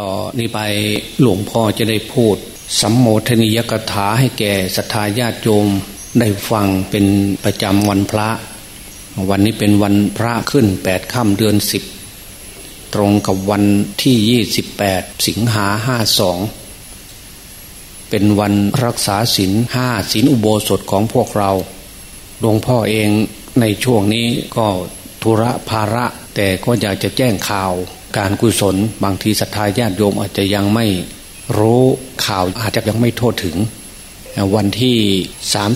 ต่อนนี้ไปหลวงพ่อจะได้พูดสัมโมทนิยกถาให้แก่ศรัทธาญาติโยมได้ฟังเป็นประจำวันพระ วันนี้เป็นวันพระขึ้นแปดค่ำเดือนสิบตรงกับวันที่ยี่สิบแปดสิงหาห้าสองเป็นวันรักษาศีลห้าศีลอุโบสถของพวกเราหลวงพ่อเองในช่วงนี้ก็ธุระภาระแต่ก็อยากจะแจ้งข่าว การกุศล บางทีศรัทธาญาติโยมอาจจะยังไม่รู้ข่าวอาจจะยังไม่ทั่วถึง วันที่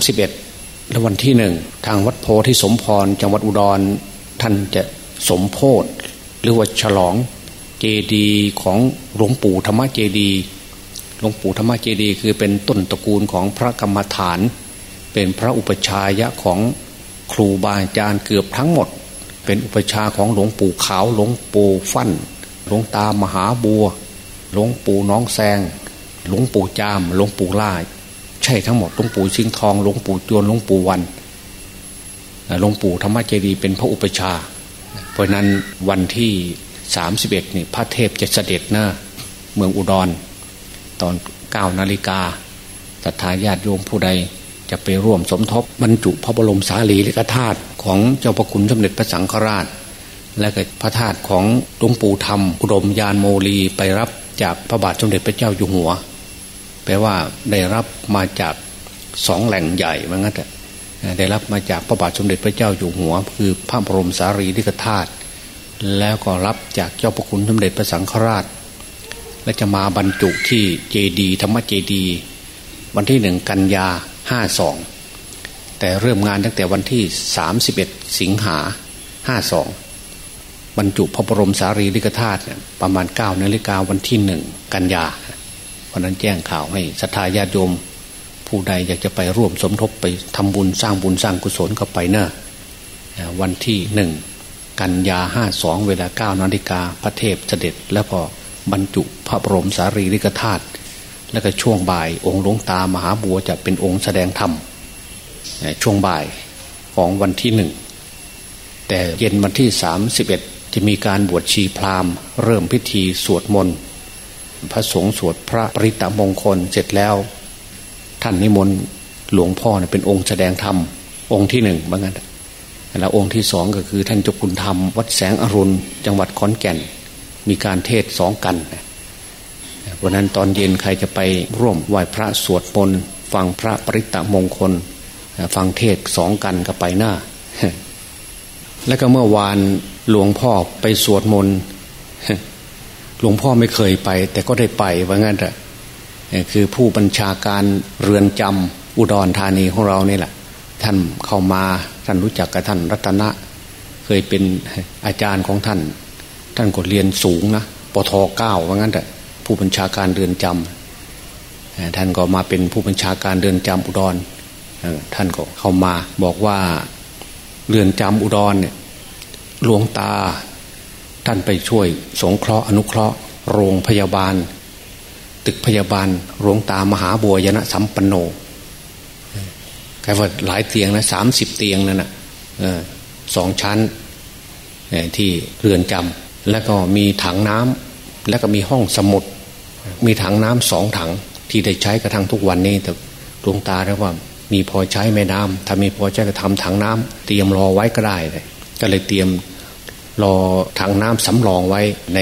31 และวันที่หนึ่งทางวัดโพธิสมพรจังหวัดอุดร ท่านจะสมโพธหรือว่าฉลองเจดีของหลวงปู่ธรรมเจดีหลวงปู่ธรรมเจดีคือเป็นต้นตระกูลของพระกรรมฐาน เป็นพระอุปชายะของครูบาอาจารย์เกือบทั้งหมด เป็นอุปชาของหลวงปู่ขาวหลวงปู่ฟั่น หลวงตามหาบัว หลวงปู่น้องแซง หลวงปู่จาม หลวงปู่ล่าใช่ทั้งหมดหลวงปู่ชิงทองหลวงปู่จวนหลวงปู่วันหลวงปู่ธรรมเจดีเป็นพระอุปชา เพราะนั้นวันที่สามสิบเอ็ดนี่พระเทพจะเสด็จนะเมืองอุดร ตอนเก้านาฬิกาศรัทธาญาติโยมผู้ใดจะไปร่วมสมทบบรรจุพระบรมสารีริกธาตุของเจ้าประคุณสมเด็จพระสังฆราช และก็พระธาตุของหลวงปู่ธรรมอุดมยานโมลีไปรับจากพระบาทสมเด็จพระเจ้าอยู่หัว แปลว่าได้รับมาจากสองแหล่งใหญ่เหมือนกันได้รับมาจากพระบาทสมเด็จพระเจ้าอยู่หัว คือพระบรมสารีริกธาตุแล้วก็รับจากเจ้าประคุณสมเด็จพระสังฆราช และจะมาบรรจุที่เจดีธรรมเจดีวันที่หนึ่งกันยาห้าสองแต่เริ่มงานตั้งแต่วันที่สามสิบเอ็ดสิงหาห้าสอง บรรจุพระบรมสารีริกธาตุประมาณเก้านาฬิกาวันที่หนึ่งกันยาเพราะนั้นแจ้งข่าวให้ศรัทธาญาติโยม ผู้ใดอยากจะไปร่วมสมทบไปทำบุญสร้างบุญสร้างกุศลก็ไปเนอะวันที่หนึ่งกันยาห้าสองเวลาเก้านาฬิกาพระเทพเสด็จ แล้วพอบรรจุพระบรมสารีริกธาตุแล้วก็ช่วงบ่ายองค์หลวงตามหาบัวจะเป็นองค์แสดงธรรมช่วงบ่ายของวันที่หนึ่งแต่เย็นวันที่สามสิบเอ็ด จะมีการบวชชีพราหมณ์ เริ่มพิธีสวดมนต์พระสงฆ์สวดพระปริตมงคลเสร็จแล้ว ท่านนิมนต์หลวงพ่อเป็นองค์แสดงธรรม องค์ที่หนึ่งบางงั้นแล้วองค์ที่สองก็คือท่านเจ้าคุณธรรม วัดแสงอรุณ จังหวัดขอนแก่น มีการเทศสองกันวันนั้นตอนเย็นใครจะไปร่วมไหว้พระสวดมนต์ฟังพระปริตะมงคล ฟังเทศสองกันก็ไปหน้า แล้วก็เมื่อวาน หลวงพ่อไปสวดมนต์หลวงพ่อไม่เคยไป แต่ก็ได้ไปว่างั้นแหละคือผู้บัญชาการเรือนจำอุดรธานีของเรานี่แหละ ท่านเข้ามาท่านรู้จักกับท่านรัตนะ เคยเป็นอาจารย์ของท่าน ท่านก็เรียนสูงนะปทเก้าว่างั้นแหละผู้บัญชาการเรือนจำท่านก็มาเป็นผู้บัญชาการเรือนจำอุดรท่านก็เข้ามาบอกว่าเรือนจำอุดรเนี่ย หลวงตา ท่านไปช่วย สงเคราะห์อนุเคราะห์ โรงพยาบาล ตึกพยาบาลหลวงตามหาบัวยนะสัมปันโนแค่ว่าหลายเตียงนะสามสิบเตียงนั่นนะสองชั้นที่เรือนจำแล้วก็มีถังน้ำแล้วก็มีห้องสมุด มีถังน้ำสองถังที่ได้ใช้กระทั่งทุกวันนี้แต่ดวงตาเรียกว่า มีพอใช้แม่น้ำถ้ามีพอใช้ก็ทำถังน้ำเตรียมรอไว้ก็ได้เลย ก็เลยเตรียมรอถังน้ำสำรองไว้ใน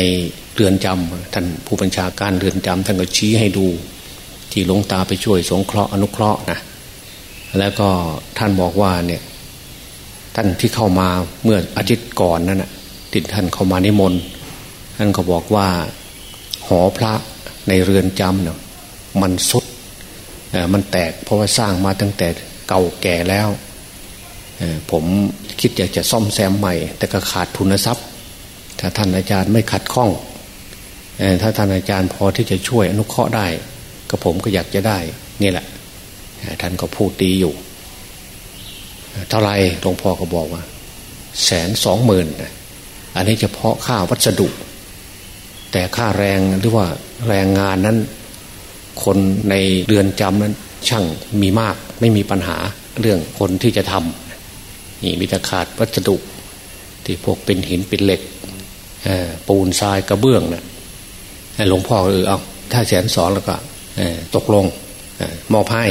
เรือนจำท่านผู้บัญชาการเรือนจำท่านก็ชี้ให้ดู ที่หลวงตาไปช่วยสงเคราะห์อนุเคราะห์นะแล้วก็ท่านบอกว่าเนี่ยท่านที่เข้ามาเมื่ออาทิตย์ก่อนนั่นนะติดท่านเข้ามานิมนต์ท่านก็บอกว่าหอพระในเรือนจำเนี่ยมันสุดมันแตกเพราะว่าสร้างมาตั้งแต่เก่าแก่แล้วผม คิดอยากจะซ่อมแซมใหม่ แต่ก็ขาดทุนทรัพย์ ถ้าท่านอาจารย์ไม่ขัดข้องถ้าท่านอาจารย์พอที่จะช่วยอนุเคราะห์ได้ก็ผมก็อยากจะได้นี่แหละ ท่านก็พูดดีอยู่ เท่าไรหลวงพ่อก็บอกว่าแสนสองหมื่นอันนี้เฉพาะค่าวัสดุ แต่ค่าแรงหรือว่าแรงงานนั้น คนในเรือนจำนั้นช่างมีมากไม่มีปัญหาเรื่องคนที่จะทำ นี่มีแต่ขาดวัสดุ ที่พวกเป็นหินเป็นเหล็กปูนทรายกระเบื้องนะหลวงพ่อเออเอาถ้าแสนสองแล้วก็ตกลงมอบให้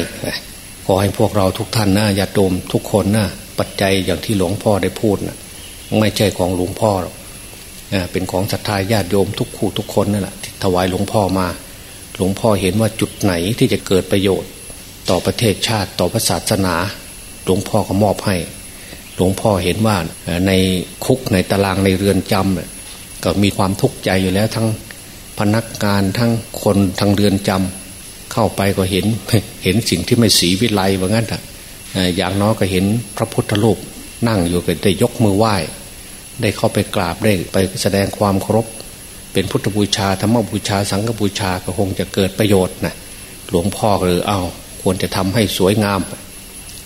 ขอให้พวกเราทุกท่านนะอย่าโดมทุกคนนะปัจจัยอย่างที่หลวงพ่อได้พูดนะไม่ใช่ของหลวงพ่อหรอกเป็นของศรัทธาญาติโยมทุกคู่ทุกคนนั่นแหละถวายหลวงพ่อมา หลวงพ่อเห็นว่าจุดไหนที่จะเกิดประโยชน์ ต่อประเทศชาติต่อศาสนา หลวงพ่อก็มอบให้ หลวงพ่อเห็นว่าในคุกในตารางในเรือนจำก็มีความทุกข์ใจอยู่แล้วทั้งพนักงานทั้งคนทางเรือนจำเข้าไปก็เห็นเห็นสิ่งที่ไม่สีวิไลว่างั้นอะอย่างน้อยก็เห็นพระพุทธรูปนั่งอยู่ก็ได้ยกมือไหว้ ได้เข้าไปกราบได้ไปแสดงความเคารพเป็นพุทธบูชาธรรมบูชาสังฆบูชาก็คงจะเกิดประโยชน์นะหลวงพ่อหรือเอาควรจะทำให้สวยงาม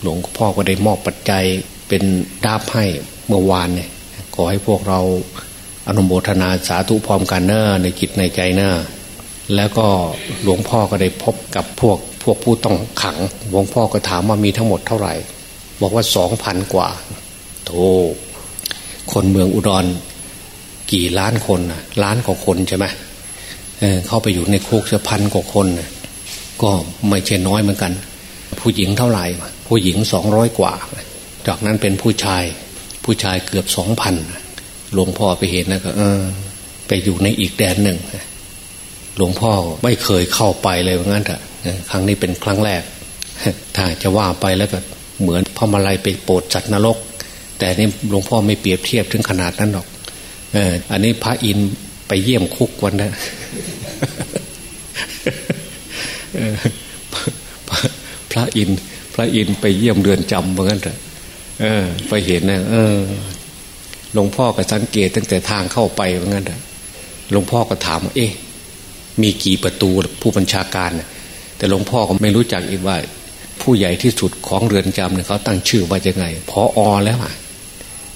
หลวงพ่อก็ได้มอบปัจจัย เป็นดาบให้เมื่อวานเนี่ยขอให้พวกเราอนุโมทนาสาธุพร้อมกันเนอในจิตในใจเนอแล้วก็หลวงพ่อก็ได้พบกับพวกพวกผู้ต้องขังหลวงพ่อก็ถามว่ามีทั้งหมดเท่าไหร่ บอกว่าสองพันกว่าโธคนเมืองอุดร กี่ล้านคนนะล้านกว่าคนใช่ไหมเเข้าไปอยู่ในคุกจะพันกว่าคนนะก็ไม่ใช่น้อยเหมือนกัน ผู้หญิงเท่าไหร่ ผู้หญิงสองร้อยกว่า จากนั้นเป็นผู้ชาย ผู้ชายเกือบสองพันหลวงพ่อไปเห็นนะก็ เออ ไปอยู่ในอีกแดนหนึ่งหลวงพ่อไม่เคยเข้าไปเลยว่างั้นเถอะครั้งนี้เป็นครั้งแรก ถ้าจะว่าไปแล้วก็เหมือนพระมาลัยไปโปรดจัดนรก แต่นี่หลวงพ่อไม่เปรียบเทียบถึงขนาดนั้นหรอกเอออันนี้พระอินไปเยี่ยมคุกวันนั้นพระอินพระอินไปเยี่ยมเรือนจำเหมือนกันเถอะ เออ ไปเห็นนะเออหลวงพ่อก็สังเกตตั้งแต่ทางเข้าไปเหมือนกันเถอะหลวงพ่อก็ถามว่าเอ๊ะมีกี่ประตูผู้บัญชาการแต่หลวงพ่อก็ไม่รู้จักอีกว่า ผู้ใหญ่ที่สุดของเรือนจำเนี่ยเขาตั้งชื่อว่ายังไงพออแล้วอะ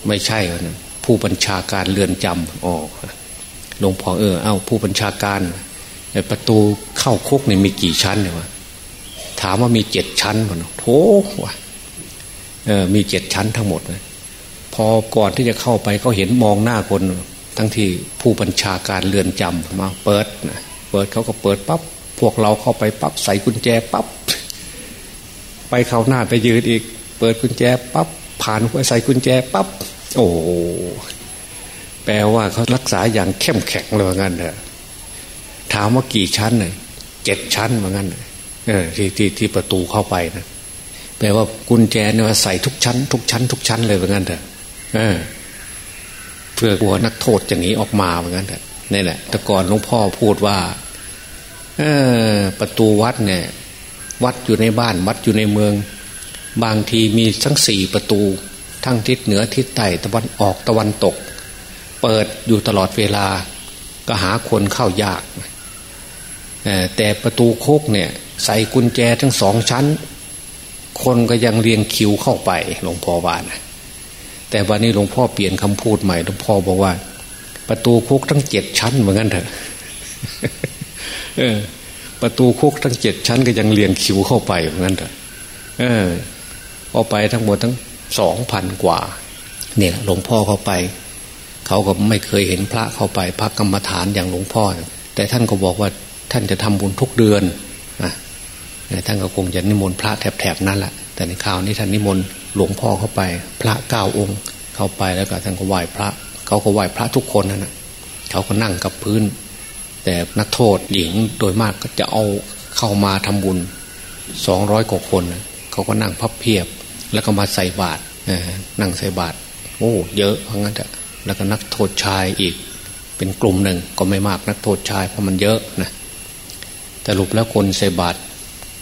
ไม่ใช่นะผู้บัญชาการเรือนจำออกหลวงพ่อเออ เอ้าผู้บัญชาการประตูเข้าคุกเนี่ยมีกี่ชั้นเนี่ยวะถามว่ามีเจ็ดชั้นวะโถวะ มีเจ็ดชั้นทั้งหมดเลยพอก่อนที่จะเข้าไปเขาเห็นมองหน้าคน ทั้งที่ผู้บัญชาการเรือนจำมาเปิดนะเปิดเขาก็เปิดปับ๊บพวกเราเข้าไปปับ๊บใส่กุญแจปับ๊บไปเข้าหน้าไปยืนอีก เปิดกุญแจปับ๊บผ่านไปใส่กุญแจปับ๊บโอ้แปลว่าเขารักษาอย่างเข้มแข็งเลยว่างั้นเถอะถามว่ากี่ชั้นเลยเจ็ดชั้นว่างั้นเออที่ที่ที่ประตูเข้าไปนะ แปลว่ากุญแจเนี่ยใส่ทุกชั้น ทุกชั้น ทุกชั้นเลยว่างั้นเถอะเพื่อกลัวนักโทษจะหนีออกมาว่างั้นเถอะนี่แหละแต่ก่อนหลวงพ่อพูดว่าออประตูวัดเนี่ย วัดอยู่ในบ้าน วัดอยู่ในเมือง บางทีมีทั้งสี่ประตู ทั้งทิศเหนือทิศใต้ตะวันออกตะวันตก เปิดอยู่ตลอดเวลา ก็หาคนเข้ายากแต่ประตูโคกเนี่ย ใส่กุญแจทั้งสองชั้น คนก็ยังเรียงคิวเข้าไปหลวงพ่อว่านะแต่วันนี้หลวงพ่อเปลี่ยนคำพูดใหม่หลวงพ่อบอกว่า ประตูคุกทั้งเจ็ดชั้นเหมือนกันเถอะประตูคุกทั้งเจ็ดชั้นก็ยังเรียงคิวเข้าไปเหมือนกันเถอะเออพอไปทั้งหมดทั้งสองพันกว่า เนี่ยหลวงพ่อเข้าไป เขาก็ไม่เคยเห็นพระเข้าไปพระกรรมฐานอย่างหลวงพ่อ แต่ท่านก็บอกว่าท่านจะทำบุญทุกเดือนนะ ท่านก็คงจะนิมนต์พระแถบๆนั้นแหละแต่ในข่าวนี้ท่านนิมนต์หลวงพ่อเข้าไป พระเก้าองค์ เข้าไปแล้วก็ท่านก็ไหว้พระ เขาก็ไหว้พระทุกคนนั่นแหะเขาก็นั่งกับพื้น แต่นักโทษหญิงโดยมากก็จะเอาเข้ามาทำบุญสองร้อยกว่าคน เขาก็นั่งพับเพียบ แล้วก็มาใส่บาตรนั่งใส่บาตรโอ้เยอะเพราะงั้นอะแล้วก็นักโทษชายอีก เป็นกลุ่มหนึ่งก็ไม่มากนักโทษชายเพราะมันเยอะนะแต่รูปแล้วคนใส่บาตร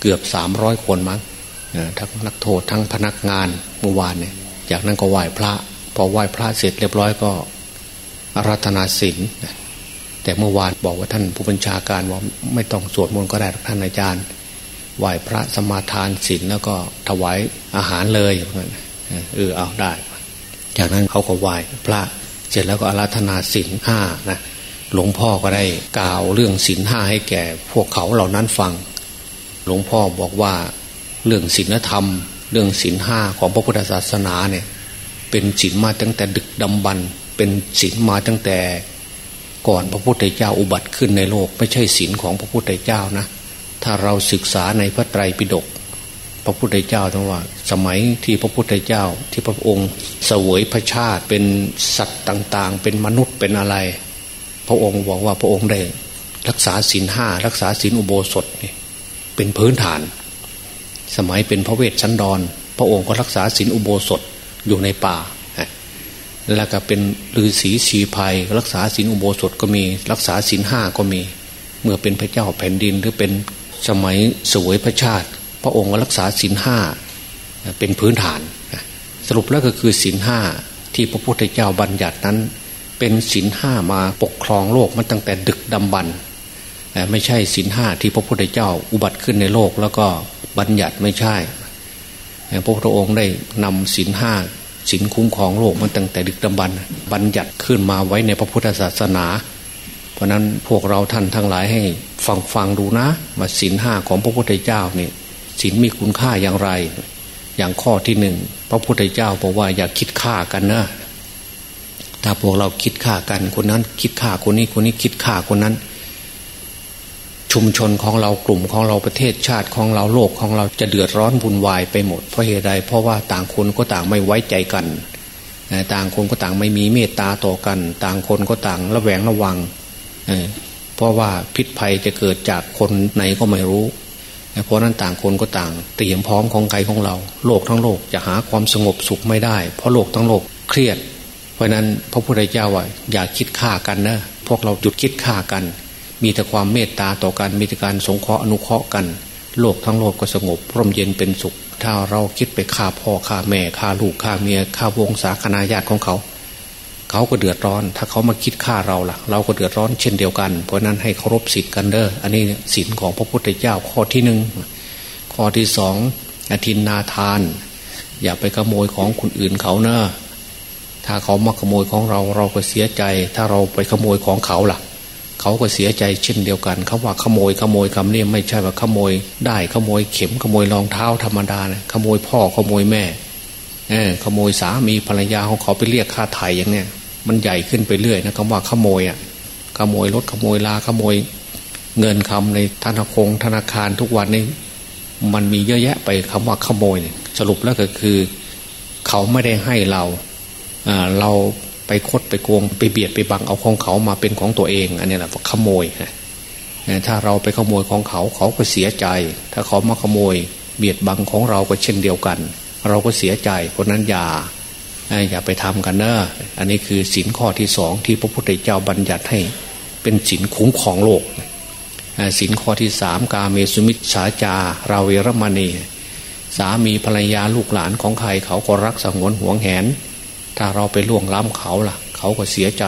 เกือบสามร้อยคนมั้งทั้งนักโทษทั้งพนักงานเมื่อวานเนี่ย จากนั้นก็ไหว้พระ พอไหว้พระเสร็จเรียบร้อยก็อารัธนาศีลแต่เมื่อวานบอกว่าท่านผู้บัญชาการว่าไม่ต้องสวดมนต์ก็ได้ท่านอาจารย์ไหว้พระสมาทานศีลแล้วก็ถวายอาหารเลยเหมือนเออเอาได้ จากนั้นเขาก็ไหว้พระเสร็จแล้วก็อาราธนาศีลห้านะหลวงพ่อก็ได้กล่าวเรื่องศีลห้าให้แก่ พวกเขาเหล่านั้นฟัง หลวงพ่อบอกว่าเรื่องศีลธรรม เรื่องศีลห้าของพระพุทธศาสนาเนี่ยเป็นศีลมาตั้งแต่ดึกดำบรรเป็นศีลมาตั้งแต่ก่อนพระพุทธเจ้าอุบัติขึ้นในโลก ไม่ใช่ศีลของพระพุทธเจ้านะ ถ้าเราศึกษาในพระไตรปิฎกพระพุทธเจ้าต้งว่า สมัยที่พระพุทธเจ้าที่พระองค์เสวยพระชาติเป็นสัตว์ต่างๆ เป็นมนุษย์เป็นอะไร พระองค์บอกว่าพระองค์ได้รักษาศีลห้ารักษาศีลอุโบสถนี่ เป็นพื้นฐาน สมัยเป็นพระเวชชั้นดอนพระองค์ก็รักษาศีลอุโบสถอยู่ในป่าแล้วก็เป็นฤาษีชีภัย รักษาศีลอุโบสถก็มี รักษาศีลห้าก็มี เมื่อเป็นพระเจ้าแผ่นดินหรือเป็นสมัยสวยพระชาติ พระองค์ก็รักษาศีลห้าเป็นพื้นฐาน สรุปแล้วก็คือศีลห้าที่พระพุทธเจ้าบัญญัตินั้น เป็นศีลห้ามาปกครองโลกมาตั้งแต่ดึกดำบรร ไม่ใช่ศีลห้าที่พระพุทธเจ้าอุบัติขึ้นในโลกแล้วก็บัญญัติไม่ใช่ พระพุทธองค์ได้นำศีลห้าศีลคุ้มครองโลกมันตั้งแต่ดึกดำบรรบัญญัติขึ้นมาไว้ในพระพุทธศาสนา เพราะนั้นพวกเราท่านทั้งหลายให้ฟังฟังดูนะว่าศีลห้าของพระพุทธเจ้าเนี่ยศีลมีคุณค่าอย่างไร อย่างข้อที่หนึ่งพระพุทธเจ้าบอกว่าอย่าคิดฆ่ากันนะถ้าพวกเราคิดฆ่ากันคนนั้น คิดฆ่าคนนี้คนนี้คิดฆ่าคนนั้น ชุมชนของเรากลุ่มของเราประเทศชาติของเราโลกของเราจะเดือดร้อนวุ่นวายไปหมดเพราะเหตุใดเพราะว่าต่างคนก็ต่างไม่ไว้ใจกัน ต่างคนก็ต่างไม่มีเมตตาต่อกัน ต่างคนก็ต่างระแวงระวังเพราะว่าพิษภัยจะเกิดจากคนไหนก็ไม่รู้ เพราะนั้นต่างคนก็ต่างเตรียมพร้อมของใครของเรา โลกทั้งโลกจะหาความสงบสุขไม่ได้ เพราะโลกทั้งโลกเครียด เพราะนั้นพระพุทธเจ้าว่าอย่าคิดฆ่ากันนะพวกเราหยุดคิดฆ่ากัน มีแต่ความเมตตาต่อกันมีแต่การสงเคราะห์อนุเคราะห์กัน โลกทั้งโลกก็สงบร่มเย็นเป็นสุข ถ้าเราคิดไปฆ่าพ่อฆ่าแม่ฆ่าลูกฆ่าเมียฆ่าวงศาคณาญาติของเขา เขาก็เดือดร้อน ถ้าเขามาคิดฆ่าเราล่ะ เราก็เดือดร้อนเช่นเดียวกัน เพราะนั้นให้เคารพสิทธิ์กันเด้ออันนี้สินของพระพุทธเจ้าข้อที่หนึ่งข้อที่สองอธินนาทาน อย่าไปขโมยของคนอื่นเขาเนอะถ้าเขามาขโมยของเราเราก็เสียใจ ถ้าเราไปขโมยของเขาล่ะ เขาก็เสียใจเช่นเดียวกันเขาว่าขโมยขโมยคำนี้ไม่ใช่ว่าขโมยได้ขโมยเข็มขโมยรองเท้าธรรมดานะขโมยพ่อขโมยแม่เออขโมยสามีภรรยาของเขาไปเรียกค่าไถ่อย่างเนี้ยมันใหญ่ขึ้นไปเรื่อยนะคำว่าขโมยอะขโมยรถขโมยลาขโมยเงินคำในธนาคารธนาคารทุกวันนี้มันมีเยอะแยะไปคำว่าขโมยสรุปแล้วก็คือ เขาไม่ได้ให้เราเรา ไปคดไปโกงไปเบียดไปบังเอาของเขามาเป็นของตัวเอง อันนี้แหละขโมยถ้าเราไปขโมยของเขาเขาก็เสียใจ ถ้าเขามาขโมย เบียดบังของเราก็เช่นเดียวกัน เราก็เสียใจ เพราะนั้นอย่าอย่าไปทำกันเนอะอันนี้คือสินข้อที่สองที่พระพุทธเจ้าบัญญัติให้ เป็นสินคุ้มของโลกสินข้อที่สามกาเมสุมิชาจาราเวรมณี สามีภรรยาลูกหลานของใครเขาก็รักสงวนห่วงแหน ถ้าเราไปล่วงล้ำเขาล่ะ เขาก็เสียใจ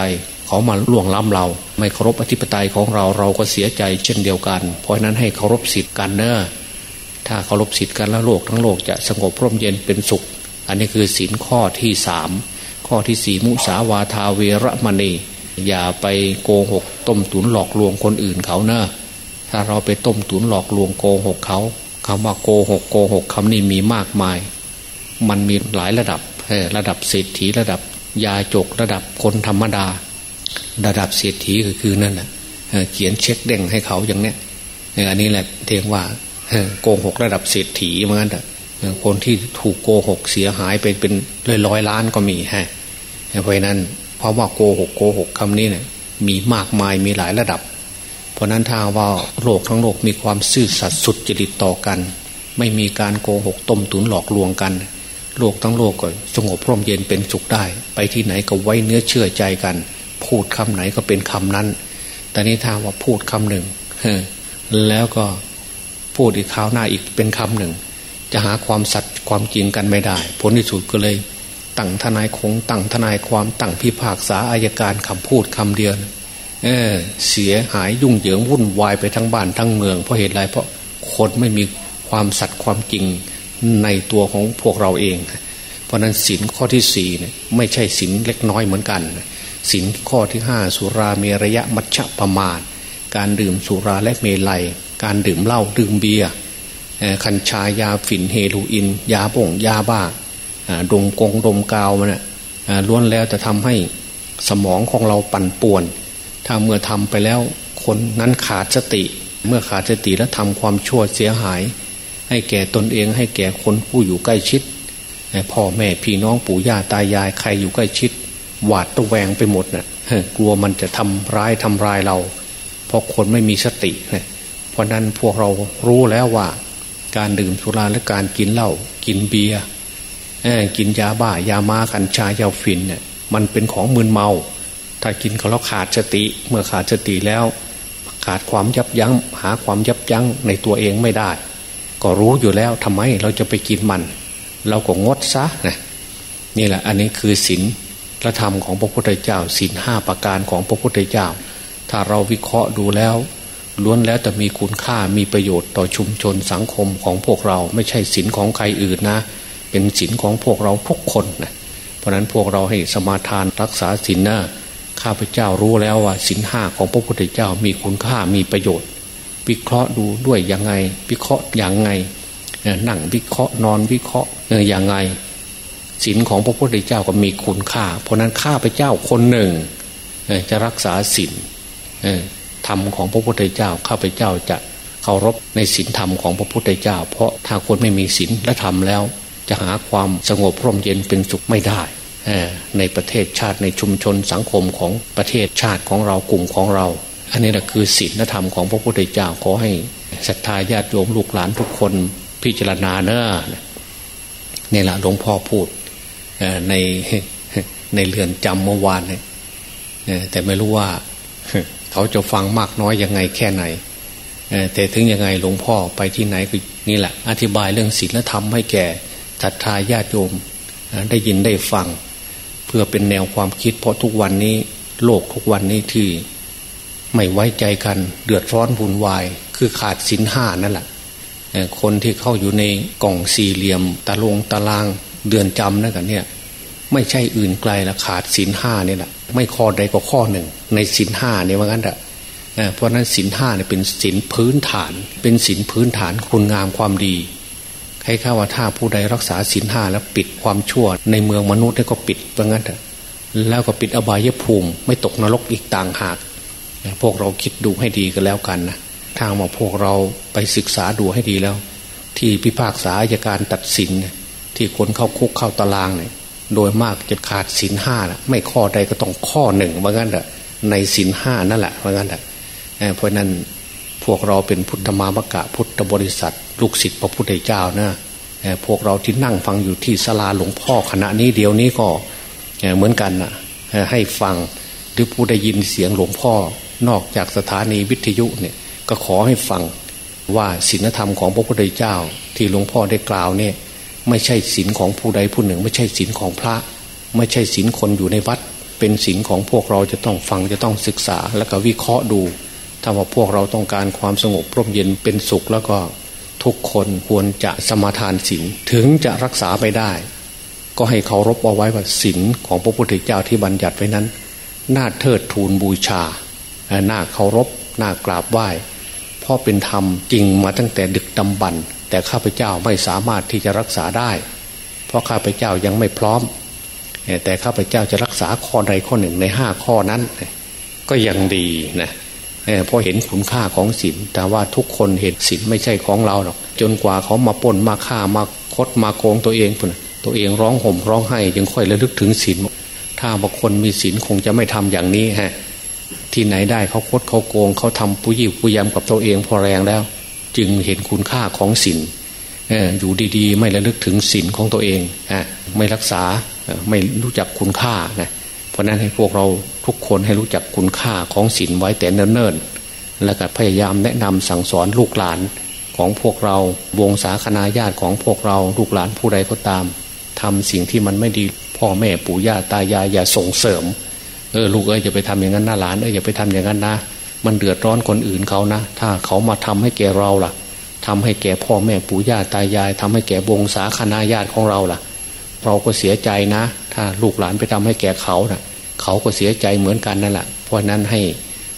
เขามาล่วงล้ำเรา ไม่เคารพอธิปไตยของเราเราก็เสียใจเช่นเดียวกัน เพราะนั้นให้เคารพสิทธิ์กันเนอะถ้าเคารพสิทธิ์กันแล้วโลกทั้งโลกจะสงบร่มเย็นเป็นสุข อันนี้คือสินข้อที่สามข้อที่สี่มุสาวาทาเวรมณีอย่าไปโกหก ต้มตุนหลอกลวงคนอื่นเขาเนอะถ้าเราไปต้มตุนหลอกลวงโกหกเขาคำว่าโกหกโกหกคำนี้มีมากมาย มันมีหลายระดับ ระดับเศรษฐีระดับยาจกระดับคนธรรมดา ระดับเศรษฐีก็คือนั่นแหละเขียนเช็คเด้งให้เขาอย่างเนี้ยอันนี้แหละเทียงว่าโกหกระดับเศรษฐีเหมือนกันคนที่ถูกโกหกเสียหายไปเป็นร้อยร้อยล้านก็มีฮะเพราะนั้นเพราะว่าโกหกโกหกคำนี้เนี่ยมีมากมายมีหลายระดับ เพราะนั้นถ้าว่าโลกทั้งโลกมีความซื่อสัตย์สุดจริตต่อกัน ไม่มีการโกหกต้มตุนหลอกลวงกัน โลกทั้งโลกก็สงบร่มเย็นเป็นสุขได้ ไปที่ไหนก็ไว้เนื้อเชื่อใจกัน พูดคำไหนก็เป็นคำนั้น แต่นี้ถ้าว่าพูดคำหนึ่งแล้วก็พูดอีกคราวหน้าอีกเป็นคำหนึ่ง จะหาความสัตย์ความจริงกันไม่ได้ ผลที่สุดก็เลย ตั้งทนายคงตั้งทนายความตั้งพิพากษาอายการคำพูดคำเดียวเออเสียหายยุ่งเหยิงวุ่นวายไปทั้งบ้านทั้งเมืองเพราะเหตุไรเพราะคนไม่มีความสัตย์ความจริง ในตัวของพวกเราเอง เพราะนั้นสินข้อที่สี่เนี่ยไม่ใช่สินเล็กน้อยเหมือนกันสินข้อที่ห้าสุราเมรยะมัชฌะประมาทการดื่มสุราและเมลัย การดื่มเหล้าดื่มเบียร์คัญชายาฝิ่นเฮโรอีนยาบ่งยาบ้าดมกงดมกาวมันล้วนแล้วจะทำให้สมองของเราปั่นป่วน ถ้าเมื่อทำไปแล้วคนนั้นขาดสติ เมื่อขาดสติแล้วทำความชั่วเสียหาย ให้แก่ตนเองให้แก่คนผู้อยู่ใกล้ชิดพ่อแม่พี่น้องปู่ย่าตายายใครอยู่ใกล้ชิด หวาดตะแวงไปหมดนะ่ะกลัวมันจะทำร้ายทำลายเรา เพราะคนไม่มีสตินะเพราะนั้นพวกเรารู้แล้วว่า การดื่มสุราและการกินเหล้ากินเบียร์กินยาบ้ายามากัญชายาฟินเนี่ยมันเป็นของมึนเมา ถ้ากินเขาแล้วขาดสติ เมื่อขาดสติแล้ว ขาดความยับยัง้งหาความยับยั้งในตัวเองไม่ได้ ก็รู้อยู่แล้วทำไมเราจะไปกินมัน เราก็งดซะนะนี่แหละอันนี้คือศีลละธรรมของพระพุทธเจ้าศีลห้าประการของพระพุทธเจ้า ถ้าเราวิเคราะห์ดูแล้ว ล้วนแล้วแต่มีคุณค่ามีประโยชน์ต่อชุมชนสังคมของพวกเราไม่ใช่ศีลของใครอื่นนะ เป็นศีลของพวกเราทุกคนนะเพราะนั้นพวกเราให้สมาทานรักษาศีลนะข้าพเจ้ารู้แล้วว่าศีลห้าของพระพุทธเจ้ามีคุณค่ามีประโยชน์ วิเคราะห์ดูด้วยยังไง วิเคราะห์อย่างไงนั่งวิเคราะห์นอนวิเคราะห์อย่างไงศีลของพระพุทธเจ้าก็มีคุณค่า เพราะนั้นข้าพเจ้าคนหนึ่งจะรักษาศีลธรรมของพระพุทธเจ้าข้าพเจ้าจะเคารพในศีลธรรมของพระพุทธเจ้า เพราะถ้าคนไม่มีศีลและธรรมแล้ว จะหาความสงบร่มเย็นเป็นสุขไม่ได้ในประเทศชาติในชุมชนสังคมของประเทศชาติของเรากลุ่มของเรา อันนี้แหละคือศีลธรรมของพระพุทธเจ้าขอให้ศรัทธาญาติโยมลูกหลานทุกคนพิจารณาเนอะนี่แหละหลวงพ่อพูดในในเรือนจำเมื่อวานเนี่ยแต่ไม่รู้ว่าเขาจะฟังมากน้อยยังไงแค่ไหนแต่ถึงยังไงหลวงพ่อไปที่ไหนก็นี่แหละ อธิบายเรื่องศีลธรรมให้แก่ศรัทธาญาติโยมได้ยินได้ฟัง เพื่อเป็นแนวความคิดเพราะทุกวันนี้ โลกทุกวันนี้ที่ ไม่ไว้ใจกัน เดือดร้อนวุ่นวาย คือขาดสินห้านั่นแหละคนที่เข้าอยู่ในกล่องสี่เหลี่ยมตะลงตารางเดือนจำนั่นกันเนี่ยไม่ใช่อื่นไกลละขาดสินห้านี่แหละไม่ข้อใดก็ข้อหนึ่ง ในสินห้าเนี่ยว่างั้นแหละเพราะนั้นสินห้าเนี่ยเป็นสินพื้นฐาน เป็นสินพื้นฐานคุณงามความดีให้ข้าว่าถ้าผู้ใดรักษาศีลห้าแล้วปิดความชั่ว ในเมืองมนุษย์ได้ก็ปิดเพราะงั้นเถอะแล้วก็ปิดอบายภูมิ ไม่ตกนรกอีกต่างหาก พวกเราคิดดูให้ดีกันแล้วกันนะทางมาพวกเราไปศึกษาดูให้ดีแล้ว ที่พิพากษาอายการตัดสิน ที่คนเข้าคุกเข้าตารางเนี่ยโดยมากจะขาดศีลห้าไม่ข้อใดก็ต้องข้อหนึ่งว่างั้นเถอะในศีลห้านั่นแหละว่างั้นเถอะเพราะนั้นพวกเราเป็นพุทธมามกะพุทธบริษัท ลูกศิษย์พระพุทธเจ้านะพวกเราที่นั่งฟังอยู่ที่ศาลาหลวงพ่อคณะนี้เดียวนี้ก็เหมือนกันนะให้ฟังหรือผู้ได้ยินเสียงหลวงพ่อ นอกจากสถานีวิทยุเนี่ยก็ขอให้ฟังว่าศีลธรรมของพระพุทธเจ้า ที่หลวงพ่อได้กล่าวเนี่ยไม่ใช่ศีลของผู้ใดผู้หนึ่ง ไม่ใช่ศีลของพระ ไม่ใช่ศีลคนอยู่ในวัด เป็นศีลของพวกเราจะต้องฟังจะต้องศึกษาแล้วก็วิเคราะห์ดู ถ้าว่าพวกเราต้องการความสงบร่มเย็นเป็นสุขแล้วก็ทุกคนควรจะสมาทานศีลถึงจะรักษาไปได้ ก็ให้เคารพเอาไว้ว่าศีลของพระพุทธเจ้าที่บัญญัติไว้นั้น น่าเทิดทูนบูชา น่าเคารพน่ากราบไหว้เพราะเป็นธรรมจริงมาตั้งแต่ดึกดำบรรแต่ข้าพเจ้าไม่สามารถที่จะรักษาได้ เพราะข้าพเจ้ายังไม่พร้อม แต่ข้าพเจ้าจะรักษาข้อใดข้อหนึ่งในห้าข้อนั้น ก็ยังดีนะเพราะเห็นคุณค่าของศีลแต่ว่าทุกคนเห็นศีลไม่ใช่ของเราหรอกจนกว่าเขามาปนมาฆ่ามาคดมาโกงตัวเองพุ่นตัวเองร้องห่มร้องไห้ยังค่อยระลึกถึงศีลถ้าบางคนมีศีลคงจะไม่ทำอย่างนี้ฮะ ที่ไหนได้เขาคดเขาโกงเขาทำปุยิปุยยำกับตัวเองพอแรงแล้ว จึงเห็นคุณค่าของศีลอยู่ดีๆ ไม่ระลึกถึงศีลของตัวเองไม่รักษาไม่รู้จักคุณค่านะเพราะนั้นให้พวกเราทุกคนให้รู้จักคุณค่าของศีลไว้แต่เนิ่นๆแล้วก็พยายามแนะนำสั่งสอนลูกหลานของพวกเราวงศาคณาญาติของพวกเราลูกหลานผู้ใดก็ตามทำสิ่งที่มันไม่ดีพ่อแม่ปู่ย่าตายายอย่าส่งเสริม เออลูกเอ้ยอย่าไปทำอย่างนั้นนะหลานเอ้ยอย่าไปทำอย่างนั้นนะมันเดือดร้อนคนอื่นเขานะ ถ้าเขามาทำให้แก่เราล่ะทำให้แก่พ่อแม่ปู่ย่าตายายทำให้แก่วงศาคณาญาติของเราล่ะ เราก็เสียใจนะ ถ้าลูกหลานไปทำให้แก่เขานะ่ะ เขาก็เสียใจเหมือนกันนั่นแหละเพราะนั้นให้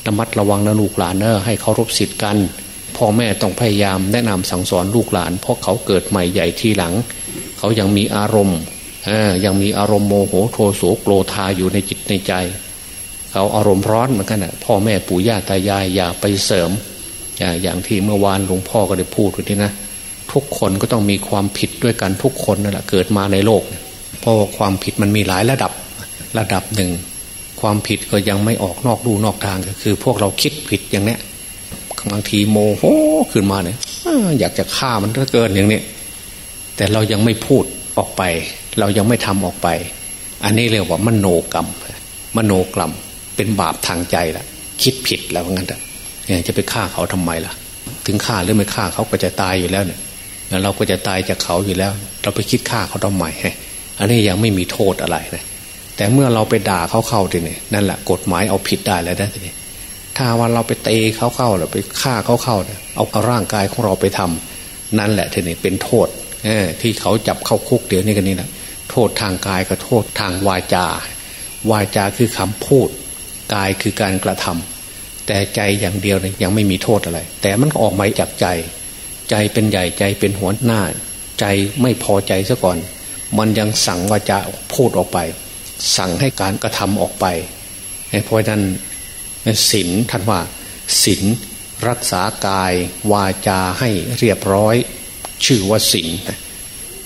ระมัดระวังนะลูกหลานเนอให้เคารพสิทธิ์กันพ่อแม่ต้องพยายามแนะนำสั่งสอนลูกหลาน เพราะเขาเกิดใหม่ใหญ่ทีหลัง เขายังมีอารมณ์ยังมีอารมณ์โมโหโทโสโกรธาอยู่ในจิตในใจ เขาอารมณ์ร้อนเหมือนกันนะพ่อแม่ปู่ย่าตายายอย่าไปเสริม อย่างที่เมื่อวานหลวงพ่อก็ได้พูดไว้ที่นะ ทุกคนก็ต้องมีความผิดด้วยกันทุกคนนั่นแหละเกิดมาในโลก เพราะว่าความผิดมันมีหลายระดับระดับหนึ่ง ความผิดก็ยังไม่ออกนอกดูนอกทางก็คือ พวกเราคิดผิดอย่างเนี้ยบางทีโมโหขึ้นมาเนี่ยอยากจะฆ่ามันเกินอย่างนี้แต่เรายังไม่พูดออกไป เรายังไม่ทำออกไป อันนี้เรียกว่ามโนกรรม มโนกรรม เป็นบาปทางใจละคิดผิดแล้วงั้นแต่จะไปฆ่าเขาทำไมล่ะ ถึงฆ่าหรือไม่ฆ่าเขาก็จะตายอยู่แล้วเนี่ยเราก็จะตายจากเขาอยู่แล้ว เราไปคิดฆ่าเขาทำไมอันนี้ยังไม่มีโทษอะไรนะแต่เมื่อเราไปด่าเขาเข้าทีนี่นั่นแหละกฎหมายเอาผิดได้แล้วนะทีนี้ถ้าวันเราไปเตะเขาเข้าหรือไปฆ่าเขาเข้าเนี่ยเอาร่างกายของเราไปทำนั่นแหละทีนี้เป็นโทษที่เขาจับเข้าคุกเดี๋ยวนี้กันนี่แหละโทษทางกายกับโทษทางวาจา วาจาคือคำพูด กายคือการกระทำแต่ใจอย่างเดียวเนี่ยยังไม่มีโทษอะไร แต่มันออกมาจากใจ ใจเป็นใหญ่ใจเป็นหัวหน้า ใจไม่พอใจซะก่อน มันยังสั่งวาจาพูดออกไป สั่งให้การกระทำออกไปเพราะนั้นศีลท่านว่าศีลรักษากายวาจาให้เรียบร้อย ชื่อว่าศีล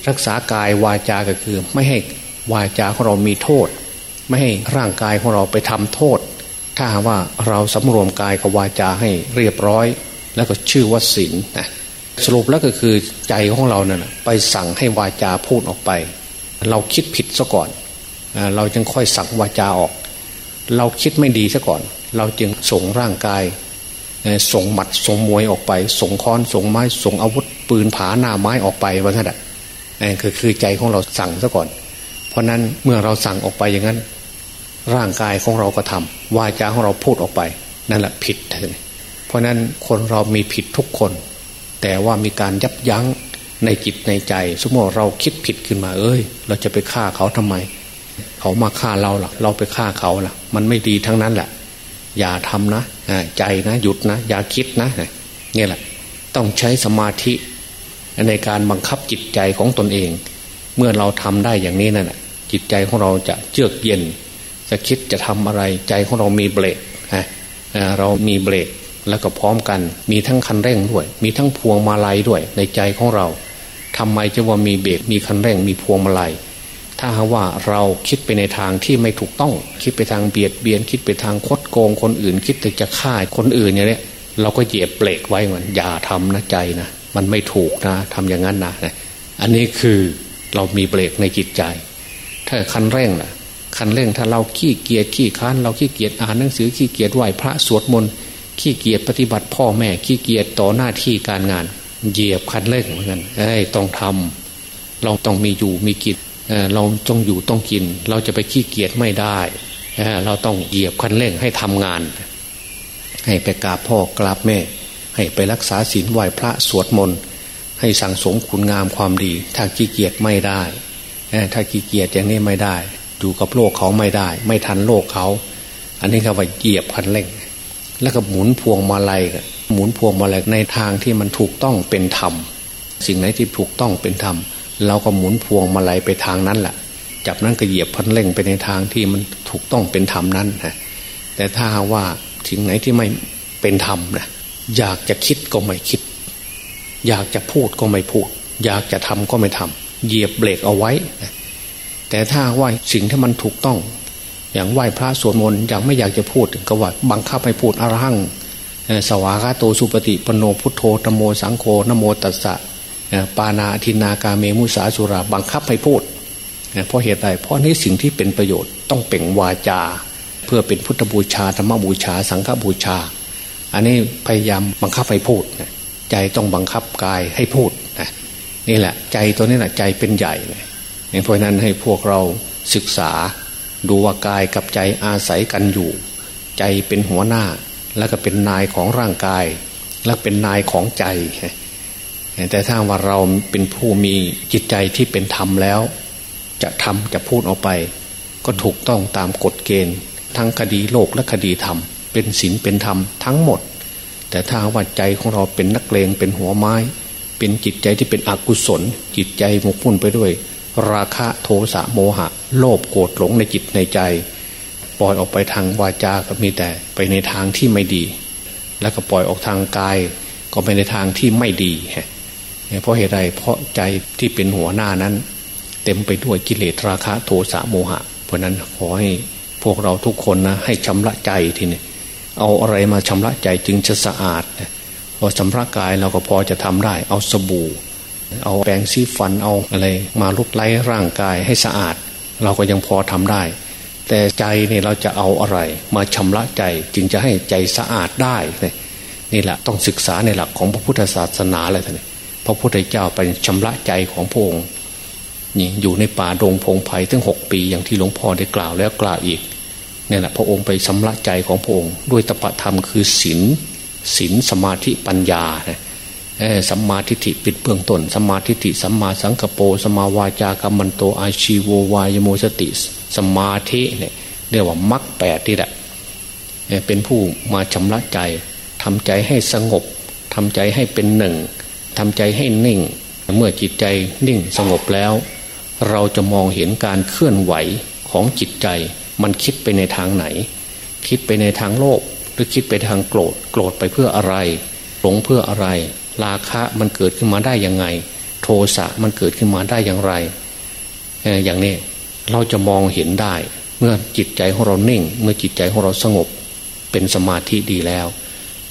รักษากายวาจาก็คือ ไม่ให้วาจาของเรามีโทษ ไม่ให้ร่างกายของเราไปทำโทษ ถ้าว่าเราสำรวมกายกับวาจาให้เรียบร้อย แล้วก็ชื่อว่าศีลนะสรุปแล้วก็คือใจของเราเนี่ยไปสั่งให้วาจาพูดออกไป เราคิดผิดซะก่อน เราจึงค่อยสั่งวาจาออก เราคิดไม่ดีซะก่อน เราจึงส่งร่างกาย ส่งหมัดส่งมวยออกไป ส่งค้อนส่งไม้ส่งอาวุธปืนผาหน้าไม้ออกไปว่างั้นแหะนี่คือคือใจของเราสั่งซะก่อน เพราะนั้นเมื่อเราสั่งออกไปอย่างนั้น ร่างกายของเราก็ทำวาจาของเราพูดออกไป นั่นแหละผิด เพราะนั้นคนเรามีผิดทุกคน แต่ว่ามีการยับยั้งในจิตในใจ สมมติเราคิดผิดขึ้นมาเอ้ย เราจะไปฆ่าเขาทำไม เขามาฆ่าเราล่ะเราไปฆ่าเขาล่ะ มันไม่ดีทั้งนั้นแหละ อย่าทำนะใจนะหยุดนะ อย่าคิดนะนี่แหละ ต้องใช้สมาธิในการบังคับจิตใจของตนเอง เมื่อเราทำได้อย่างนี้นั่นแหะจิตใจของเราจะเจือกเย็น จะคิดจะทำอะไรใจของเรามีเบรกฮะเรามีเบรกแล้วก็พร้อมกัน มีทั้งคันเร่งด้วย มีทั้งพวงมาลัยด้วย ในใจของเราทำไมจะว่ามีเบรกมีคันเร่งมีพวงมาลัยถ้าว่าเราคิดไปในทางที่ไม่ถูกต้อง คิดไปทางเบียดเบียน คิดไปทางคดโกงคนอื่น คิดแต่จะฆ่าคนอื่นอย่างนี้เราก็เหยียบเบรกไว้เหมือนอย่าทำนะใจนะมันไม่ถูกนะทำอย่างนั้นนะอันนี้คือเรามีเบรกในจิตใจ ถ้าคันเร่งนะ คันเร่งถ้าเราขี้เกียจขี้ค้านเราขี้เกียจอ่านหนังสือขี้เกียจไหวพระสวดมนต์ขี้เกียจปฏิบัติพ่อแม่ขี้เกียจต่อหน้าที่การงาน เหยียบคันเร่งเหมือนกันเอ้ต้องทำเราต้องมีอยู่มีกินเราต้องอยู่ต้องกิน เราจะไปขี้เกียจไม่ได้เราต้องเหยียบคันเร่งให้ทำงาน ให้ไปกราบพ่อกราบแม่ ให้ไปรักษาศีลไหวพระสวดมนต์ให้สั่งสมคุณงามความดี ถ้าขี้เกียจไม่ได้ถ้าขี้เกียจอย่างนี้ไม่ได้ อยู่กับโลกเขาไม่ได้ ไม่ทันโลกเขา อันนี้ก็ว่าเหยียบคันเร่ง แล้วก็หมุนพวงมาลัยหมุนพวงมาลัยในทางที่มันถูกต้องเป็นธรรม สิ่งไหนที่ถูกต้องเป็นธรรมเราก็หมุนพวงมาลัยไปทางนั้นแหละจับนั้นก็เหยียบคันเร่งไปในทางที่มันถูกต้องเป็นธรรมนั้นนะแต่ถ้าว่าสิ่งไหนที่ไม่เป็นธรรมนะอยากจะคิดก็ไม่คิด อยากจะพูดก็ไม่พูด อยากจะทำก็ไม่ทำเหยียบเบรกเอาไว้ แต่ถ้าว่าสิ่งที่มันถูกต้อง อย่างไหว้พระสวดมนต์อย่างไม่อยากจะพูดก็ว่าบังคับให้พูดอรหังสวากาโตสุปฏิปโนพุทโธนโมสังโฆนโมตัสสะปานาทินากาเมมุสาสุราบังคับให้พูดเพราะเหตุใดเพราะนี้สิ่งที่เป็นประโยชน์ต้องเป่งวาจา เพื่อเป็นพุทธบูชาธรรมบูชา สังฆบูชา อันนี้พยายามบังคับให้พูดใจต้องบังคับกายให้พูดนะนี่แหละ ใจตัวนี้แหละใจเป็นใหญ่เลย เพราะนั้นให้พวกเราศึกษาดูว่ากายกับใจอาศัยกันอยู่ ใจเป็นหัวหน้าแล้วก็เป็นนายของร่างกาย และเป็นนายของใจ แต่ถ้าว่าเราเป็นผู้มีจิตใจที่เป็นธรรมแล้ว จะทำจะพูดออกไป ก็ถูกต้องตามกฎเกณฑ์ ทั้งคดีโลกและคดีธรรม เป็นศีลเป็นธรรมทั้งหมด แต่ถ้าว่าใจของเราเป็นนักเลงเป็นหัวไม้ เป็นจิตใจที่เป็นอกุศล จิตใจหมกมุ่นไปด้วย ราคะโทสะโมหะ โลภโกรธหลงในจิตในใจ ปล่อยออกไปทางวาจาก็มีแต่ไปในทางที่ไม่ดี แล้วก็ปล่อยออกทางกายก็ไปในทางที่ไม่ดีเพราะเหตุใดเพราะใจที่เป็นหัวหน้านั้น เต็มไปด้วยกิเลสราคะโทสะโมหะ เพราะนั้นขอให้พวกเราทุกคนนะให้ชำระใจทีนี้เอาอะไรมาชำระใจจึงจะสะอาดพอชำระกายเราก็พอจะทำได้ เอาสบู่ เอาแปรงซีฟันเอาอะไร มาลุกไล้ร่างกายให้สะอาด เราก็ยังพอทำได้ แต่ใจเนี่ยเราจะเอาอะไร มาชำระใจจึงจะให้ใจสะอาดได้นี่แหละต้องศึกษาในหลักของพระพุทธศาสนาเลยท่านพระพุทธเจ้าไปชำระใจของพระองค์นี่อยู่ในป่าดงพงไพ่ตั้งหกปีอย่างที่หลวงพ่อได้กล่าวแล้วกล่าวอีกนี่แหละพระองค์ไปชำระใจของพระองค์ ด้วยตปะธรรมคือศีลศีลสมาธิปัญญา สัมมาทิฏฐิปิดเบื้องต้นสัมมาทิฏฐิสัมมาสังกปรสัมมาวาจากรรมันโตอาชีโววายโมสติสมาธิเนี่ยเรียกว่ามักแปดที่แหละเป็นผู้มาชำระใจทำใจให้สงบทำใจให้เป็นหนึ่งทำใจให้นิ่ง เมื่อจิตใจนิ่งสงบแล้ว เราจะมองเห็นการเคลื่อนไหวของจิตใจ มันคิดไปในทางไหน คิดไปในทางโลภหรือคิดไปทางโกรธ โกรธไปเพื่ออะไรหลงเพื่ออะไร ราคะมันเกิดขึ้นมาได้ยังไง โทสะมันเกิดขึ้นมาได้อย่างไร อย่างนี้เราจะมองเห็นได้ เมื่อจิตใจของเรานิ่ง เมื่อจิตใจของเราสงบเป็นสมาธิดีแล้ว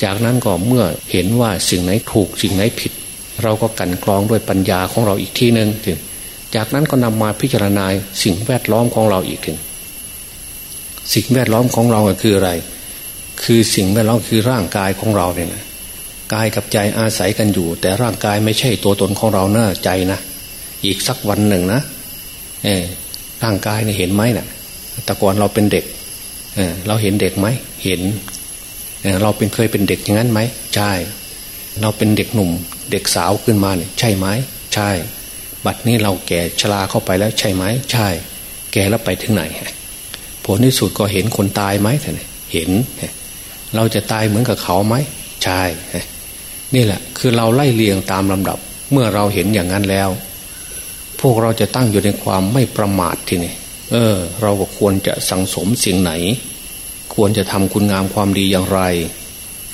จากนั้นก็เมื่อเห็นว่าสิ่งไหนถูกสิ่งไหนผิด เราก็กันกรองด้วยปัญญาของเราอีกทีหนึ่งถึงจากนั้นก็นำมาพิจารณาสิ่งแวดล้อมของเราอีกถึง สิ่งแวดล้อมของเราคืออะไร คือสิ่งแวดล้อมคือร่างกายของเราเนี่ยนะ กายกับใจอาศัยกันอยู่ แต่ร่างกายไม่ใช่ตัวตนของเราเนอะใจนะอีกสักวันหนึ่งนะเออร่างกายเนี่ยเห็นไหมนะ่ะแต่ก่อนเราเป็นเด็กเออเราเห็นเด็กไหมเห็นเเราเป็นเคยเป็นเด็กอย่างนั้นไหมใช่เราเป็นเด็กหนุ่ม เด็กสาวขึ้นมาเนี่ยใช่ไหมใช่ บัดนี้เราแก่ชราเข้าไปแล้วใช่ไหมใช่ แก่แล้วไปถึงไหนผลที่สุดก็เห็นคนตายไหมท่านเห็น เราจะตายเหมือนกับเขาไหมใช่ นี่แหละ คือเราไล่เลียงตามลำดับ เมื่อเราเห็นอย่างนั้นแล้ว พวกเราจะตั้งอยู่ในความไม่ประมาททีนี่เออ เราก็ควรจะสังสมสิ่งไหน ควรจะทำคุณงามความดีอย่างไร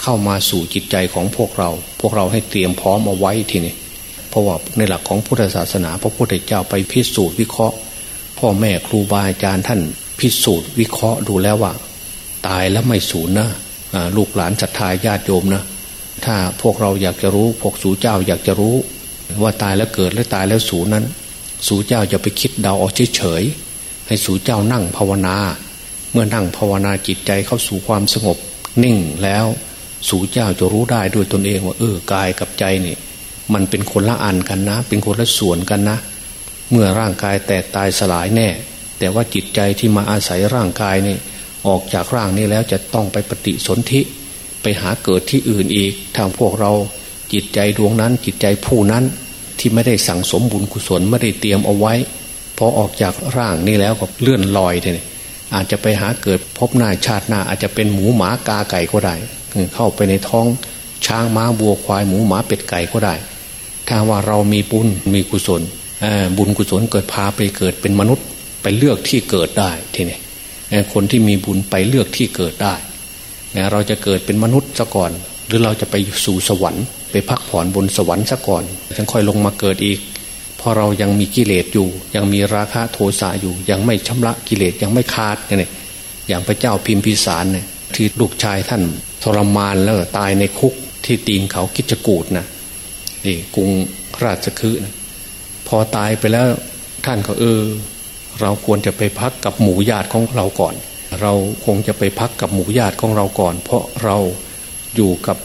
เข้ามาสู่จิตใจของพวกเรา พวกเราให้เตรียมพร้อมเอาไว้ทีนี้เพราะว่าในหลักของพุทธศาสนา พระพุทธเจ้าไปพิสูจน์วิเคราะห์ พ่อแม่ครูบาอาจารย์ท่านพิสูจน์วิเคราะห์ดูแล้วว่า ตายแล้วไม่สูญนะลูกหลานศรัทธาญาติโยมนะ ถ้าพวกเราอยากจะรู้ พวกสูเจ้าอยากจะรู้ ว่าตายแล้วเกิดและตายแล้วสูญนั้น สูเจ้าจะไปคิดเดาเอาเฉยๆให้สูเจ้านั่งภาวนา เมื่อนั่งภาวนาจิตใจเข้าสู่ความสงบ นิ่งแล้วสูเจ้าจะรู้ได้ด้วยตนเองว่าเออกายกับใจนี่มันเป็นคนละอันกันนะ เป็นคนละส่วนกันนะ เมื่อร่างกายแตกตายสลายแน่ แต่ว่าจิตใจที่มาอาศัยร่างกายนี่ออกจากร่างนี้แล้วจะต้องไปปฏิสนธิ ไปหาเกิดที่อื่นอีกทางพวกเราจิตใจดวงนั้น จิตใจผู้นั้นที่ไม่ได้สั่งสมบุญกุศลไม่ได้เตรียมเอาไว้พอออกจากร่างนี้แล้วก็เลื่อนลอยเลยอาจจะไปหาเกิดพบหน้าชาติหน้า อาจจะเป็นหมูหมากาไก่ก็ได้เข้าไปในท้องช้างม้าบัวควายหมูหมาเป็ดไก่ก็ได้ ถ้าว่าเรามีบุญมีกุศลบุญกุศลเกิดพาไปเกิดเป็นมนุษย์ไปเลือกที่เกิดได้ทีนี้คนที่มีบุญไปเลือกที่เกิดได้ เราจะเกิดเป็นมนุษย์ซะก่อน หรือเราจะไปสู่สวรรค์ไปพักผ่อนบนสวรรค์ซะก่อนยังค่อยลงมาเกิดอีกพอเรายังมีกิเลสอยู่ ยังมีราคะโทสะอยู่ ยังไม่ชำระกิเลสยังไม่ขาดเนี่ยอย่างพระเจ้าพิมพิสารเนี่ยที่ลูกชายท่านทรมานแล้วตายในคุกที่ตีนเขากิจกูดนะนี่กรุงราชคือนะพอตายไปแล้วท่านเขาเออ เราควรจะไปพักกับหมู่ญาติของเราก่อน เราคงจะไปพักกับหมู่ญาติของเราก่อน เพราะเราอยู่กับ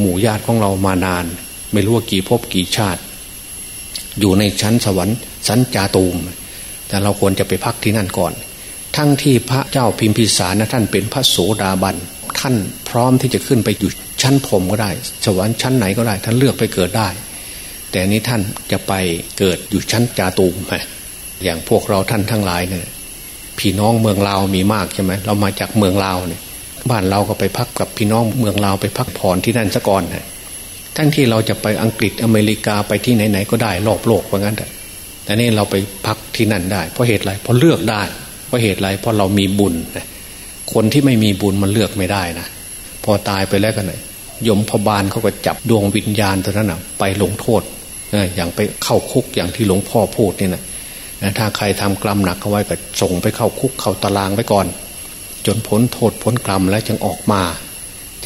หมู่ญาติของเรามานาน ไม่รู้ว่ากี่ภพกี่ชาติ อยู่ในชั้นสวรรค์ชั้นจาตูม แต่เราควรจะไปพักที่นั่นก่อน ทั้งที่พระเจ้าพิมพิสารนะท่านเป็นพระโสดาบันท่านพร้อมที่จะขึ้นไปอยู่ชั้นผมก็ได้ สวรรค์ชั้นไหนก็ได้ ท่านเลือกไปเกิดได้ แต่นี้ท่านจะไปเกิดอยู่ชั้นจาตูมอย่างพวกเราท่านทั้งหลายเนี่ย พี่น้องเมืองลาวมีมากใช่ไหมเรามาจากเมืองลาวเนี่ยบ้านเราก็ไปพักกับพี่น้องเมืองลาวไปพักผ่อนที่นั่นซะก่อนนะทั้งที่เราจะไปอังกฤษอเมริกาไปที่ไหนๆก็ได้รอบโลกว่างั้นแต่แต่นี่เราไปพักที่นั่นได้ เพราะเหตุไรเพราะเลือกได้เพราะเหตุไรเพราะเรามีบุญนะคนที่ไม่มีบุญมันเลือกไม่ได้นะพอตายไปแล้วกันเลยยมพบาลเขาก็จับดวงวิญญาณตัวนั้นนะไปลงโทษอย่างไปเข้าคุกอย่างที่หลวงพ่อพูดนี่นะ ถ้าใครทำกรรมหนักเอาไว้ก็ส่งไปเข้าคุกเข้าตารางไว้ก่อน จนพ้นโทษพ้นกรรมแล้วจึงออกมา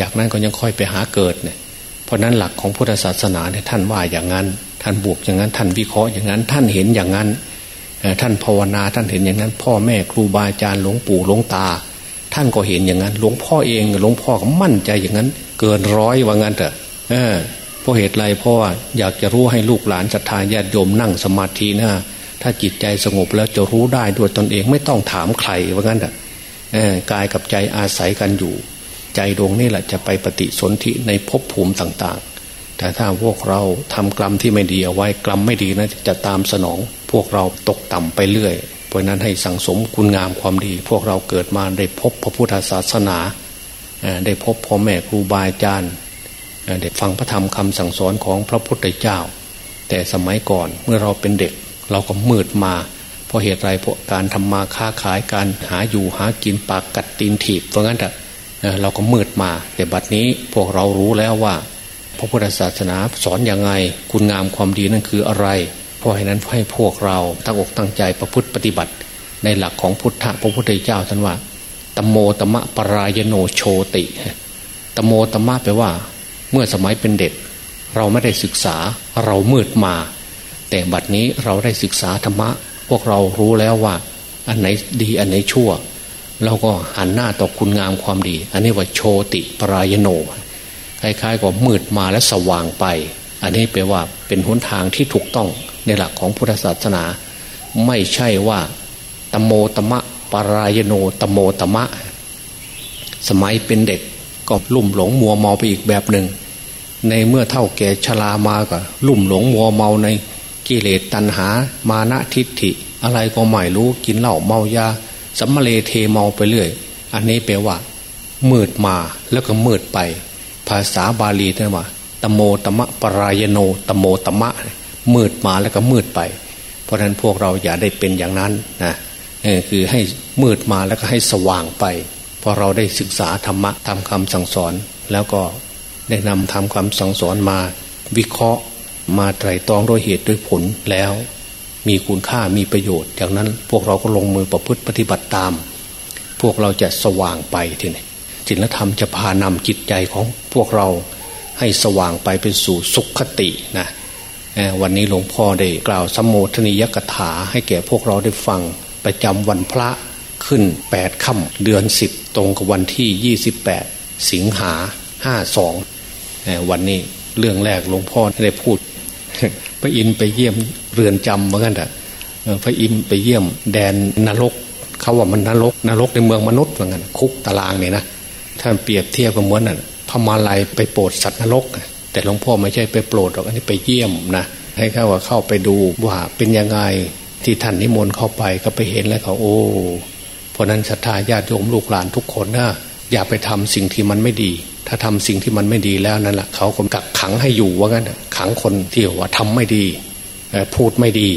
จากนั้นก็ยังค่อยไปหาเกิดเนี่ยเพราะนั้นหลักของพุทธศาสนาเนี่ยท่านว่าอย่างนั้น ท่านบวกอย่างนั้น ท่านวิเคราะห์อย่างนั้น ท่านเห็นอย่างนั้น ท่านภาวนาท่านเห็นอย่างนั้น พ่อแม่ครูบาอาจารย์หลวงปู่หลวงตา ท่านก็เห็นอย่างนั้น หลวงพ่อเองหลวงพ่อก็มั่นใจอย่างนั้น เกินร้อยว่างั้นเถอะเพราะเหตุไรเพราะว่าอยากจะรู้ให้ลูกหลานศรัทธาญาติโยมนั่งสมาธินะ ถ้าจิตใจสงบแล้วจะรู้ได้ด้วยตนเองไม่ต้องถามใครว่างั้นเถอะกายกับใจอาศัยกันอยู่ ใจดวงนี่แหละจะไปปฏิสนธิในภพภูมิต่างๆ แต่ถ้าพวกเราทำกรรมที่ไม่ดีเอาไว้กรรมไม่ดีนะจะตามสนอง พวกเราตกต่ำไปเรื่อย เพราะนั้นให้สั่งสมคุณงามความดี พวกเราเกิดมาได้พบพระพุทธศาสนาได้พบพ่อแม่ครูบาอาจารย์ได้ฟังพระธรรมคำสั่งสอนของพระพุทธเจ้า แต่สมัยก่อนเมื่อเราเป็นเด็ก เราก็มืดมา เพราะเหตุไรเพราะการทำมาค้าขายการหาอยู่หากินปากกัดตีนถีบเพราะงั้นเราก็มืดมา แต่บัดนี้พวกเรารู้แล้วว่า พระพุทธศาสนาสอนอย่างไง คุณงามความดีนั่นคืออะไร เพราะฉะนั้นให้พวกเราตั้งอกตั้งใจประพฤติปฏิบัติ ในหลักของพุทธพระพุทธเจ้าท่านว่าตโมตมะปรายโนโชติตโมตมะแปลว่า เมื่อสมัยเป็นเด็ก เราไม่ได้ศึกษาเรามืดมา แต่บัดนี้เราได้ศึกษาธรรมะ พวกเรารู้แล้วว่า อันไหนดีอันไหนชั่ว เราก็หันหน้าต่อคุณงามความดี อันนี้ว่าโชติปรายโนคล้ายๆกับมืดมาและสว่างไป อันนี้แปลว่าเป็นหนทางที่ถูกต้องในหลักของพุทธศาสนา ไม่ใช่ว่าตโมตมะปรายโนตโมตมะ สมัยเป็นเด็กก็ลุ่มหลงมัวเมาไปอีกแบบหนึ่งในเมื่อเท่าแก่ชรามาก็ลุ่มหลงมัวเมาใน กิเลสตัณหา มานะทิฏฐิ อะไรก็ไม่รู้กินเหล้าเมายาสัมมาเลเทเมาไปเรื่อย อันนี้แปลว่า มืดมาแล้วก็มืดไป ภาษาบาลีท่านว่าตโมตมะปรายโนตโมตมะ มืดมาแล้วก็มืดไป เพราะฉะนั้นพวกเราอย่าได้เป็นอย่างนั้นนะคือให้มืดมาแล้วก็ให้สว่างไปพอเราได้ศึกษาธรรมะทำคำสั่งสอน แล้วก็ได้นำทำความสั่งสอนมาวิเคราะห์ มาไตรตรองด้วยเหตุด้วยผลแล้ว มีคุณค่ามีประโยชน์จากนั้นพวกเราก็ลงมือประพฤติปฏิบัติตาม พวกเราจะสว่างไปทีนี้ศีลธรรมจะพานำจิตใจของพวกเราให้สว่างไปเป็นสู่สุขคตินะวันนี้หลวงพ่อได้กล่าวสมโภชนิยกถาให้แก่พวกเราได้ฟังประจำวันพระขึ้นแปดค่ำเดือนสิบตรงกับวันที่ยี่สิบแปดสิงหาห้าสองวันนี้เรื่องแรกหลวงพ่อได้พูด พระอินไปเยี่ยมเรือนจำเหมือนกันแต่พระอินไปเยี่ยม แดนนรก เขาว่ามันนรก นรกในเมืองมนุษย์เหมือนกันคุกตารางเนี่ยนะท่านเปรียบเทียบกับเหมือนน่ะพมาลัยไปโปรดสัตว์นรก แต่หลวงพ่อไม่ใช่ไปโปรดหรอกอันนี้ไปเยี่ยมนะให้เข้าว่าเข้าไปดูว่าเป็นยังไงที่ท่านนิมนต์เข้าไปก็ไปเห็นแล้วเขาโอ้เพราะนั้นศรัทธาญาติโยมลูกหลานทุกคนนะ อย่าไปทำสิ่งที่มันไม่ดี ถ้าทำสิ่งที่มันไม่ดีแล้วนั่นแหละเขาก็กักขังให้อยู่ว่างั้นขังคนที่ว่าทำไม่ดีพูดไม่ดี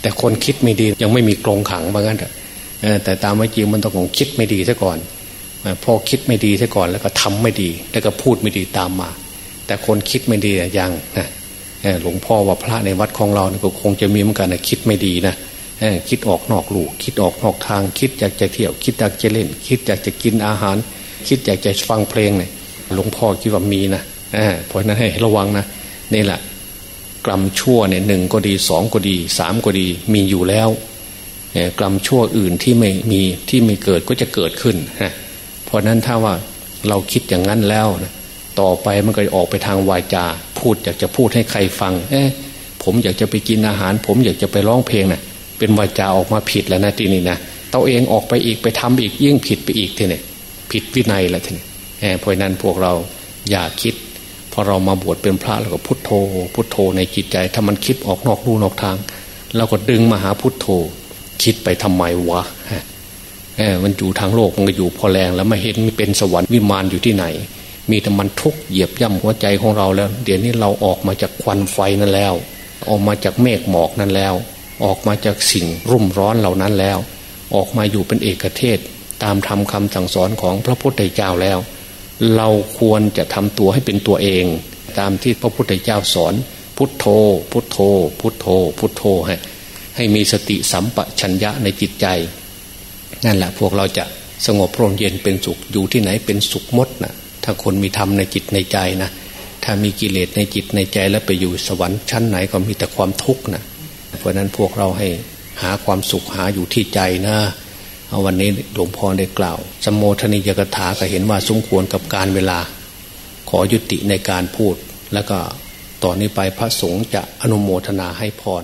แต่คนคิดไม่ดียังไม่มีกรงขังว่างั้นแต่ตามไม่จริงมันต้องคิดไม่ดีซะก่อนพอคิดไม่ดีซะก่อนแล้วก็ทำไม่ดี แล้วก็พูดไม่ดีตามมา แต่คนคิดไม่ดียังนะหลวงพ่อว่าพระในวัดของเราก็คงจะมีเหมือนกันนะคิดไม่ดีนะ คิดออกนอกลูกคิดออกนอกทาง คิดอยากจะเที่ยว คิดอยากจะเล่น คิดอยากจะกินอาหาร คิดอยากจะฟังเพลงเนี่ยหลวงพ่อคิดว่ามีนะเพราะนั้นให้ระวังนะนี่แหละกรรมชั่วเนี่ยหนึ่งก็ดีสองก็ดีสามก็ดีมีอยู่แล้วกรรมชั่วอื่นที่ไม่มีที่ไม่เกิดก็จะเกิดขึ้นนะเพราะนั้นถ้าว่าเราคิดอย่างนั้นแล้วนะต่อไปมันก็ออกไปทางวาจา พูดอยากจะพูดให้ใครฟัง เอ๊ะผมอยากจะไปกินอาหาร ผมอยากจะไปร้องเพลงนะ่ะ เป็นวาจาออกมาผิดแล้วนะทีนี้นะตัวเองออกไปอีกไปทำอีกยิ่งผิดไปอีกทีนี้ผิดวินัยแหละทีนี้เพราะนั้นพวกเราอย่าคิดพอเรามาบวชเป็นพระแล้วก็พุทโธ พุทโธในจิตใจ ถ้ามันคิดออกนอกลู่นอกทางเราก็ดึงมาหาพุทโธ คิดไปทำไมวะเออมันอยู่ทางโลกมันก็อยู่พอแรงแล้วไม่เห็นมีเป็นสวรรค์วิมานอยู่ที่ไหน มีแต่มันทุกเหยียบย่ำหัวใจของเราแล้ว เดี๋ยวนี้เราออกมาจากควันไฟนั่นแล้ว ออกมาจากเมฆหมอกนั่นแล้ว ออกมาจากสิ่งรุ่มร้อนเหล่านั้นแล้ว ออกมาอยู่เป็นเอกเทศ ตามธรรมคำสั่งสอนของพระพุทธเจ้าแล้ว เราควรจะทำตัวให้เป็นตัวเอง ตามที่พระพุทธเจ้าสอน พุทโธ พุทโธ พุทโธ พุทโธให้ให้มีสติสัมปชัญญะในจิตใจ นั่นแหละพวกเราจะสงบร่มเย็นเป็นสุขอยู่ที่ไหนเป็นสุขมดนะถ้าคนมีธรรมในจิตในใจนะถ้ามีกิเลสในจิตในใจแล้วไปอยู่สวรรค์ชั้นไหนก็มีแต่ความทุกข์นะ เพราะนั้นพวกเราให้หาความสุขหาอยู่ที่ใจนะเอาวันนี้หลวงพ่อได้กล่าวสมโภชนิยกถาก็เห็นว่าสมควรกับการเวลา ขอยุติในการพูด แล้วก็ต่อนนี้ไปพระสงฆ์จะอนุโมทนาให้พร